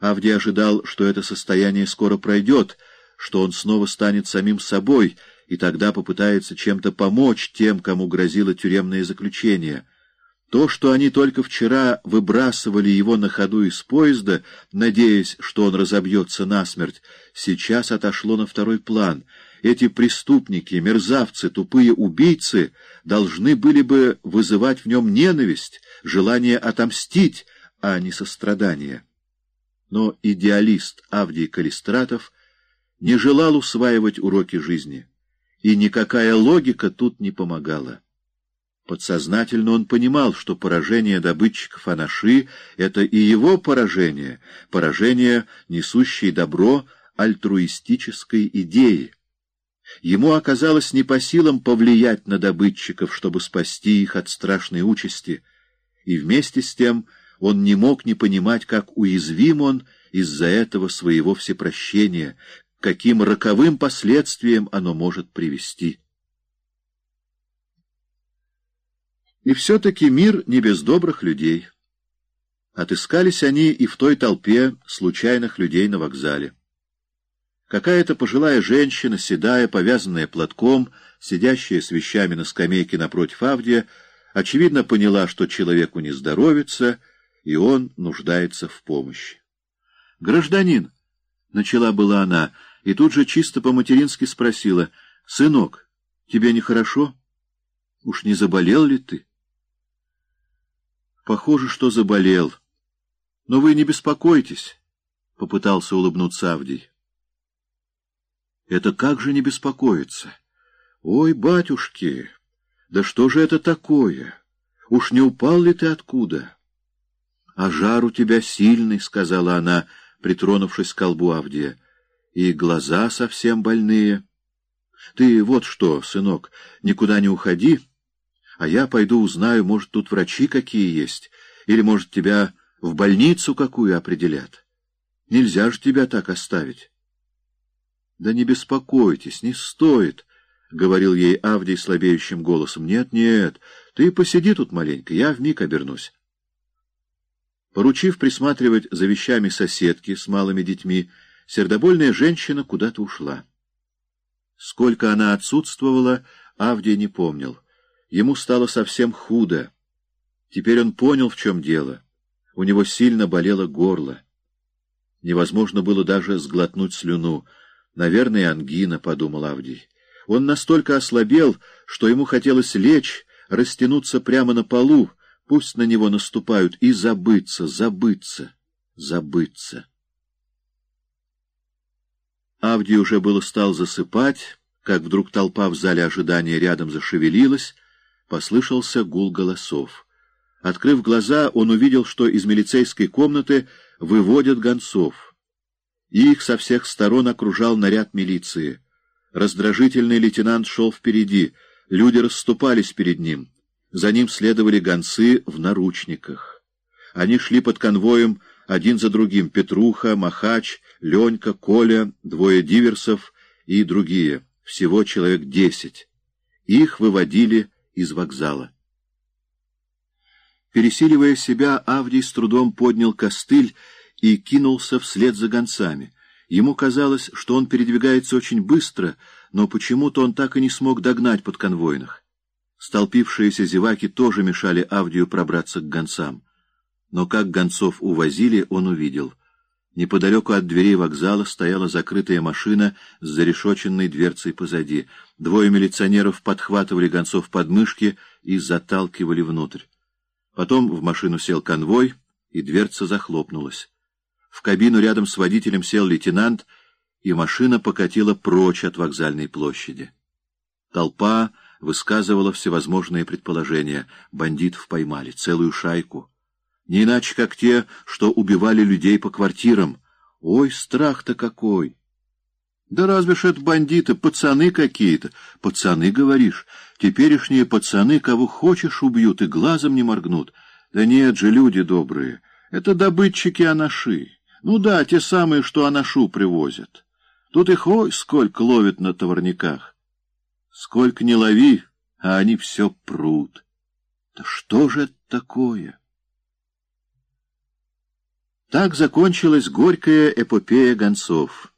Авдий ожидал, что это состояние скоро пройдет, что он снова станет самим собой и тогда попытается чем-то помочь тем, кому грозило тюремное заключение. То, что они только вчера выбрасывали его на ходу из поезда, надеясь, что он разобьется насмерть, сейчас отошло на второй план. Эти преступники, мерзавцы, тупые убийцы должны были бы вызывать в нем ненависть, желание отомстить, а не сострадание. Но идеалист Авдий Калистратов не желал усваивать уроки жизни, и никакая логика тут не помогала. Подсознательно он понимал, что поражение добытчиков Анаши — это и его поражение, поражение, несущее добро альтруистической идеи. Ему оказалось не по силам повлиять на добытчиков, чтобы спасти их от страшной участи, и вместе с тем он не мог не понимать, как уязвим он из-за этого своего всепрощения, каким роковым последствиям оно может привести. И все-таки мир не без добрых людей. Отыскались они и в той толпе случайных людей на вокзале. Какая-то пожилая женщина, седая, повязанная платком, сидящая с вещами на скамейке напротив Авдия, очевидно поняла, что человеку не здоровится, и он нуждается в помощи. «Гражданин!» — начала была она, и тут же чисто по-матерински спросила, «Сынок, тебе нехорошо? Уж не заболел ли ты?» Похоже, что заболел. Но вы не беспокойтесь, — попытался улыбнуться Авдий. Это как же не беспокоиться? Ой, батюшки, да что же это такое? Уж не упал ли ты откуда? А жар у тебя сильный, — сказала она, притронувшись к колбу Авдия, — и глаза совсем больные. Ты вот что, сынок, никуда не уходи, — а я пойду узнаю, может, тут врачи какие есть, или, может, тебя в больницу какую определят. Нельзя же тебя так оставить. — Да не беспокойтесь, не стоит, — говорил ей Авдий слабеющим голосом. — Нет, нет, ты посиди тут маленько, я вмиг обернусь. Поручив присматривать за вещами соседки с малыми детьми, сердобольная женщина куда-то ушла. Сколько она отсутствовала, Авдий не помнил. Ему стало совсем худо. Теперь он понял, в чем дело. У него сильно болело горло. Невозможно было даже сглотнуть слюну. Наверное, ангина, — подумал Авдий. Он настолько ослабел, что ему хотелось лечь, растянуться прямо на полу, пусть на него наступают, и забыться, забыться, забыться. Авдий уже было стал засыпать, как вдруг толпа в зале ожидания рядом зашевелилась, послышался гул голосов. Открыв глаза, он увидел, что из милицейской комнаты выводят гонцов. Их со всех сторон окружал наряд милиции. Раздражительный лейтенант шел впереди, люди расступались перед ним. За ним следовали гонцы в наручниках. Они шли под конвоем один за другим — Петруха, Махач, Ленька, Коля, двое диверсов и другие, всего человек десять. Их выводили из вокзала. Пересиливая себя, Авдий с трудом поднял костыль и кинулся вслед за гонцами. Ему казалось, что он передвигается очень быстро, но почему-то он так и не смог догнать подконвойных. Столпившиеся зеваки тоже мешали Авдию пробраться к гонцам. Но как гонцов увозили, он увидел — Неподалеку от дверей вокзала стояла закрытая машина с зарешоченной дверцей позади. Двое милиционеров подхватывали гонцов под мышки и заталкивали внутрь. Потом в машину сел конвой, и дверца захлопнулась. В кабину рядом с водителем сел лейтенант, и машина покатила прочь от вокзальной площади. Толпа высказывала всевозможные предположения. Бандитов поймали, целую шайку. Не иначе, как те, что убивали людей по квартирам. Ой, страх-то какой! Да разве ж это бандиты, пацаны какие-то? Пацаны, говоришь? Теперешние пацаны кого хочешь убьют и глазом не моргнут. Да нет же, люди добрые, это добытчики анаши. Ну да, те самые, что анашу привозят. Тут их ой сколько ловят на товарниках. Сколько не лови, а они все прут. Да что же это такое? Так закончилась горькая эпопея гонцов.